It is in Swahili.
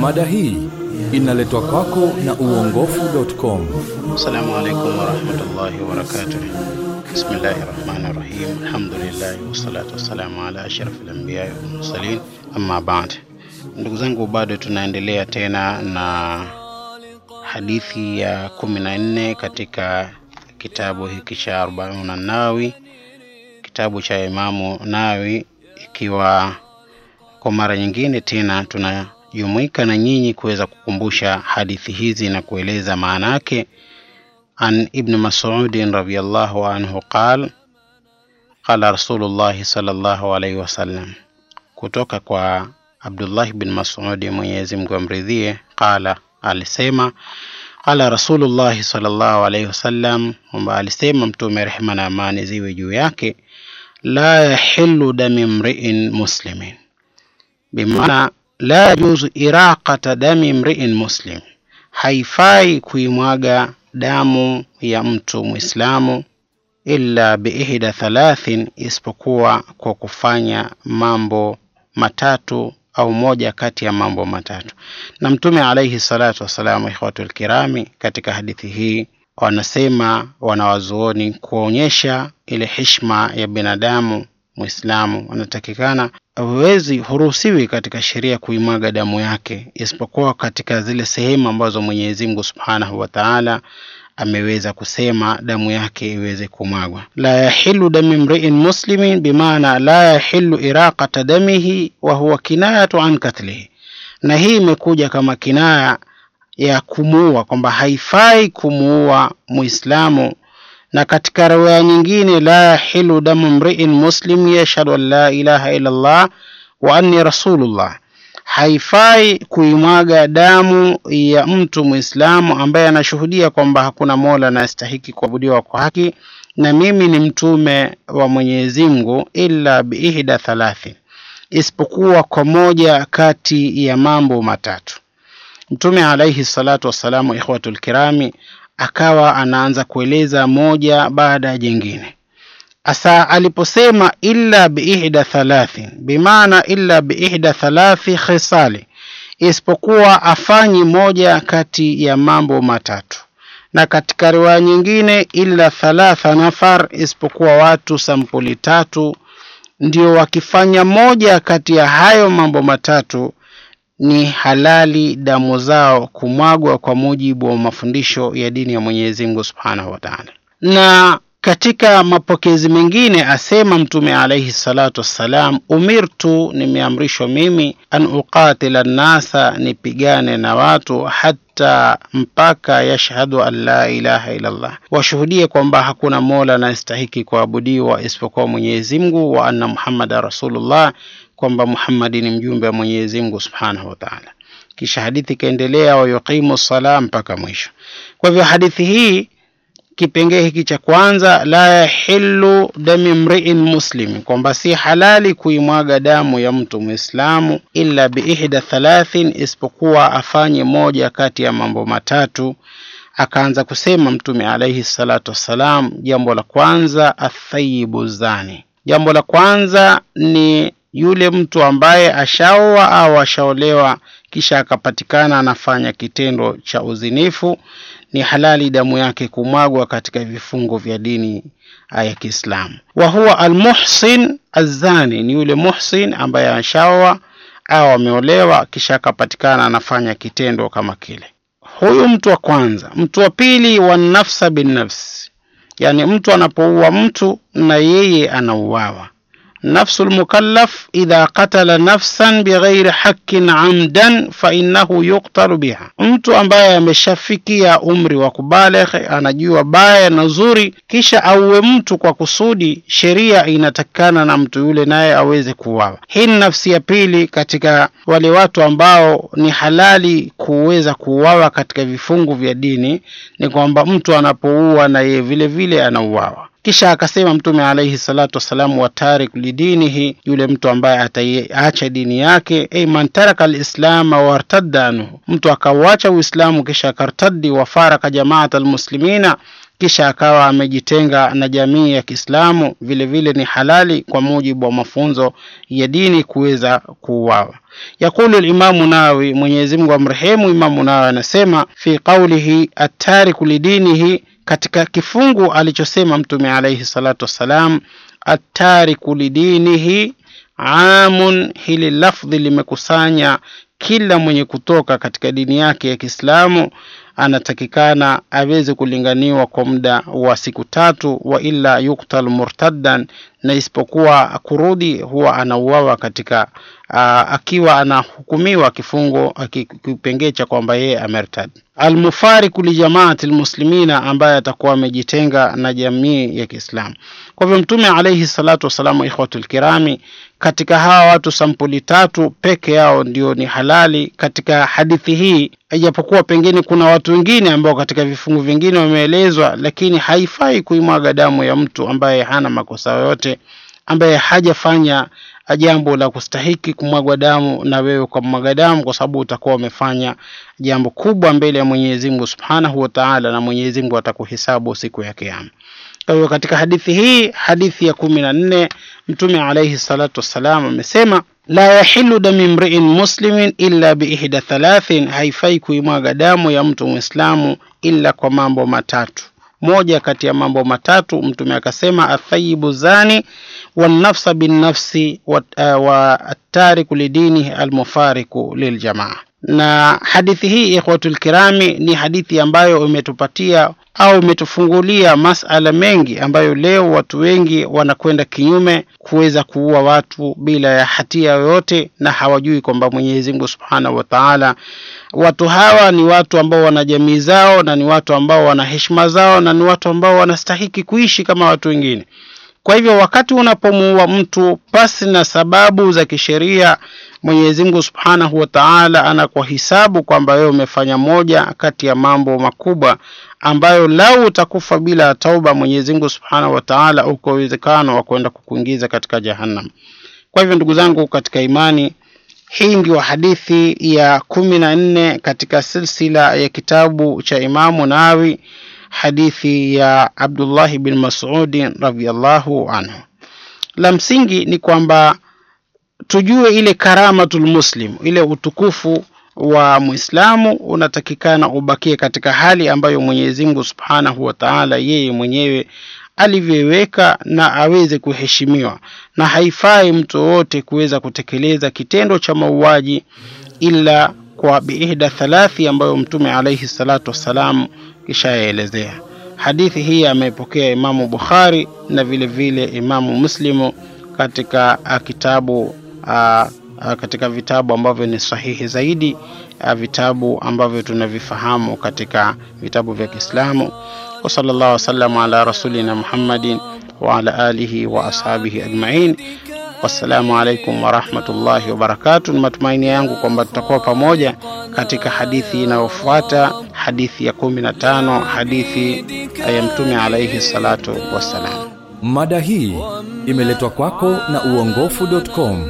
Mada hii inaletwa kwako na uongofu.com. Assalamu alaikum warahmatullahi wabarakatuh. Bismillahi rahmani rahim. Alhamdulillahi wassalatu wassalamu ala ashrafil anbiya wal mursalin. Amma baad, ndugu zangu, bado tunaendelea tena na hadithi ya kumi na nne katika kitabu hiki cha Arbauna Nawawi, kitabu cha Imamu Nawawi, ikiwa kwa mara nyingine tena tunajumuika na nyinyi kuweza kukumbusha hadithi hizi na kueleza maana yake. An Ibn Mas'udin radhiyallahu anhu qal qala Rasulullah sallallahu alaihi wasallam, kutoka kwa Abdullah bin Mas'udi, Mwenyezi Mungu amridhie, qala, alisema qala Rasulullah sallallahu alaihi wasallam, kwamba alisema Mtume, rehma na amani ziwe juu yake, la yahilu dami mri'in muslimin bimaana la yajuzu iraqata dami mriin muslim, haifai kuimwaga damu ya mtu Mwislamu illa biihda thalathin, isipokuwa kwa kufanya mambo matatu au moja kati ya mambo matatu. Na Mtume alaihi salatu wassalamu, ikhwatul kirami, katika hadithi hii wanasema wanawazuoni kuonyesha ile heshima ya binadamu Mwislamu anatakikana wezi huruhusiwi katika sheria kuimwaga damu yake isipokuwa katika zile sehemu ambazo Mwenyezi Mungu Subhanahu wa Ta'ala ameweza kusema damu yake iweze kumwagwa. La yahilu dami mri'in muslimin, bimaana la yahilu iraqata damihi wa huwa kinayatu an katlihi, na hii imekuja kama kinaya ya kumuua, kwamba haifai kumuua Muislamu na katika riwaya nyingine la yahilu damu mriin muslim yashhadu an la ilaha illa Allah wa anni rasulullah, haifai kuimwaga damu ya mtu Muislamu ambaye anashuhudia kwamba hakuna mola anayestahiki kuabudiwa kwa haki na mimi ni mtume wa Mwenyezi Mungu, illa biihda thalathi, isipokuwa kwa moja kati ya mambo matatu. Mtume alaihi salatu wassalamu, ikhwatul kirami akawa anaanza kueleza moja baada ya jingine. Asa aliposema illa biihda thalathi bimaana illa biihda thalathi khisali, isipokuwa afanyi moja kati ya mambo matatu. Na katika riwaya nyingine illa thalatha nafar, isipokuwa watu sampuli tatu ndio wakifanya moja kati ya hayo mambo matatu ni halali damu zao kumwagwa kwa mujibu wa mafundisho ya dini ya Mwenyezi Mungu Subhanahu wa Ta'ala. Na katika mapokezi mengine asema Mtume alaihi salatu wassalam, umirtu, nimeamrishwa mimi, an uqatila nnasa, nipigane na watu hata mpaka yashhadu an la ilaha illallah, washuhudie kwamba hakuna mola anayestahiki kuabudiwa isipokuwa Mwenyezi Mungu, wa anna Muhammada rasulullah kwamba Muhammadi ni mjumbe wa Mwenyezi Mungu Subhanahu wa Ta'ala. Kisha hadithi ikaendelea, wa yuqimu sala mpaka mwisho. Kwa hivyo hadithi hii kipengee hiki cha kwanza, la yahillu dami mri'in muslim, kwamba si halali kuimwaga damu ya mtu Muislamu illa biihda thalathin, isipokuwa afanye moja kati ya mambo matatu. Akaanza kusema Mtume alaihi salatu wassalam, jambo la kwanza athayibu zani, jambo la kwanza ni yule mtu ambaye ashaoa au ashaolewa kisha akapatikana anafanya kitendo cha uzinifu, ni halali damu yake kumwagwa katika vifungo vya dini ya Kiislamu. Wa huwa almuhsin azani, ni yule muhsin ambaye ashaoa au ameolewa kisha akapatikana anafanya kitendo kama kile. Huyu mtu wa kwanza. Mtu wa pili, wa wanafsa binnafsi, yani mtu anapoua mtu na yeye anauawa nafsu lmukallaf idha قتل nafsan bighairi حق amdan fa innahu yuqtalu biha, mtu ambaye ameshafikia umri wa kubaleghe anajua baya na zuri, kisha auwe mtu kwa kusudi, sheria inatakikana na mtu yule naye aweze kuuawa. Hii ni nafsi ya pili katika wale watu ambao ni halali kuweza kuuawa katika vifungu vya dini, ni kwamba mtu anapouua na yeye vile vile anauawa. Kisha akasema Mtume alaihi salatu wassalam, wa tarik lidinihi, yule mtu ambaye ataiacha dini yake. Ey, man taraka lislama wartadda anhu, mtu akauacha Uislamu kisha akartaddi. Wafaraka jamaata lmuslimina kisha akawa amejitenga na jamii ya Kiislamu, vile vile ni halali kwa mujibu wa mafunzo ya dini kuweza kuuawa. Yakulu al-Imamu Nawawi, Mwenyezi Mungu amrehemu. Imamu Nawawi anasema fi qawlihi atariku lidinihi, katika kifungu alichosema Mtume alaihi salatu wassalam, atariku lidinihi amun, hili lafdhi limekusanya kila mwenye kutoka katika dini yake ya Kiislamu anatakikana aweze kulinganiwa kwa muda wa siku tatu, wa ila yuktal murtaddan, na isipokuwa kurudi huwa anauawa katika uh, akiwa anahukumiwa kifungo kipengee cha kwamba yeye amertad. Almufariku lijamaati lmuslimina, ambaye atakuwa amejitenga na jamii ya Kiislamu. Kwa hivyo Mtume alaihi salatu wassalamu, ikhwatul kirami, katika hawa watu sampuli tatu peke yao ndio ni halali katika hadithi hii, ijapokuwa pengine kuna watu wengine ambao katika vifungu vingine wameelezwa, lakini haifai kuimwaga damu ya mtu ambaye hana makosa yoyote, ambaye hajafanya jambo la kustahiki kumwagwa damu na wewe kwa mwaga damu, kwa sababu utakuwa umefanya jambo kubwa mbele ya Mwenyezi Mungu Subhanahu wa Ta'ala, na Mwenyezi Mungu atakuhesabu siku ya Kiyama. Kwa hiyo katika hadithi hii, hadithi ya kumi na nne, Mtume alayhi salatu wassalam amesema la yahilu dami mriin muslimin illa biihda thalathin, haifai kuimwaga damu ya mtu Mwislamu illa kwa mambo matatu. Moja kati ya mambo matatu Mtume akasema athayibu zani wanafsa binnafsi watariku uh, wa atariku lidinihi almufariku liljamaa. Na hadithi hii ikhwatul kirami ni hadithi ambayo imetupatia au imetufungulia masala mengi ambayo leo watu wengi wanakwenda kinyume kuweza kuua watu bila ya hatia yoyote, na hawajui kwamba Mwenyezi Mungu Subhanahu wa Ta'ala, watu hawa ni watu ambao wana jamii zao na ni watu ambao wana heshima zao na ni watu ambao wanastahiki kuishi kama watu wengine. Kwa hivyo wakati unapomuua mtu pasi na sababu za kisheria, Mwenyezi Mungu Subhanahu wa Ta'ala anakuhisabu kwamba wewe umefanya moja kati ya mambo makubwa ambayo lau utakufa bila tauba, Mwenyezi Mungu Subhanahu wa Ta'ala, uko uwezekano wa kwenda kukuingiza katika Jahannam. Kwa hivyo ndugu zangu katika imani, hii ndio hadithi ya kumi na nne katika silsila ya kitabu cha Imamu Nawawi hadithi ya Abdullahi bin Mas'udi radhiyallahu anhu. La msingi ni kwamba tujue ile karamatul muslim, ile utukufu wa Muislamu unatakikana ubakie katika hali ambayo Mwenyezi Mungu Subhanahu wa Ta'ala yeye mwenyewe alivyoweka na aweze kuheshimiwa, na haifai mtu wote kuweza kutekeleza kitendo cha mauaji ila kwa biihda thalathi ambayo Mtume alaihi salatu wassalam kishayaelezea. Hadithi hii amepokea Imamu Bukhari na vile vile Imamu Muslimu katika kitabu a, a, katika vitabu ambavyo ni sahihi zaidi a, vitabu ambavyo tunavifahamu katika vitabu vya Kiislamu. Wa sallallahu wasallam ala rasulina Muhammadin wa ala alihi wa ashabihi ajma'in. Wassalamu alaikum warahmatullahi wabarakatu. Ni matumaini yangu kwamba tutakuwa pamoja katika hadithi inayofuata, hadithi ya kumi na tano, hadithi ya Mtume alaihi salatu wassalam. Mada hii imeletwa kwako na uongofu.com.